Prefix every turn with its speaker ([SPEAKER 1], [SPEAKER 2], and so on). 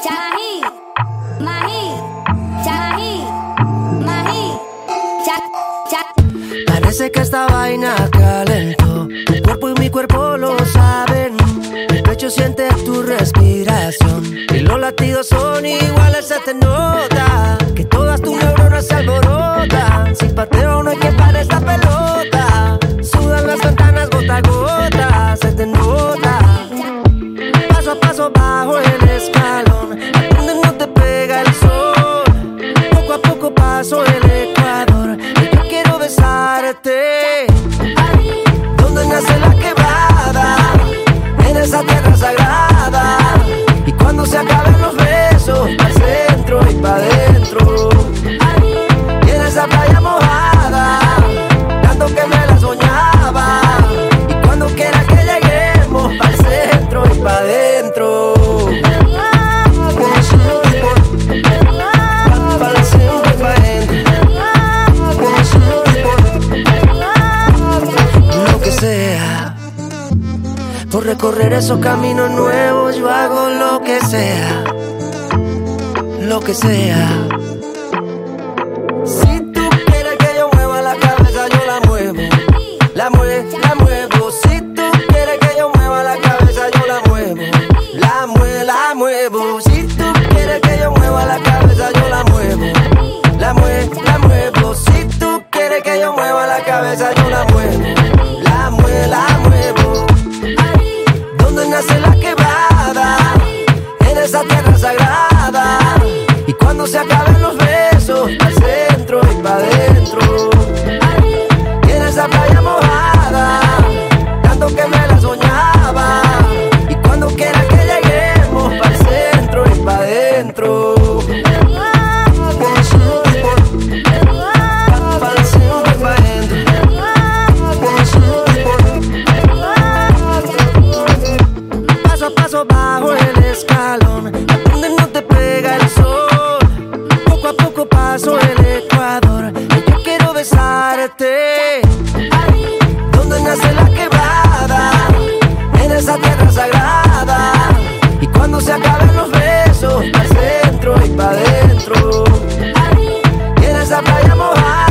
[SPEAKER 1] Chamají, mají, chamají, mají, cha, cha.
[SPEAKER 2] Parece que esta vaina calentó. Tu cuerpo y mi cuerpo lo saben. Mi pecho siente tu respiración. Y los latidos son iguales, se este te paso el ecuador. Y yo quiero besarte. Donde nace la quebrada. En esa tierra sagrada. Y cuando se acaben los besos, Por recorrer esos caminos nuevos yo hago lo que sea, lo que sea. Si tú quieres que yo mueva la cabeza, yo la muevo, la muevo, la muevo. Si tú quieres que yo mueva la cabeza, yo la muevo, la muevo, la muevo. Si tú quieres que yo mueva la cabeza, yo la muevo, la muevo, la muevo. Si tú quieres que yo mueva la cabeza, yo la muevo, la muevo, la hace la que va. acaban los besos, para centro y para adentro. Tienes la playa mojada.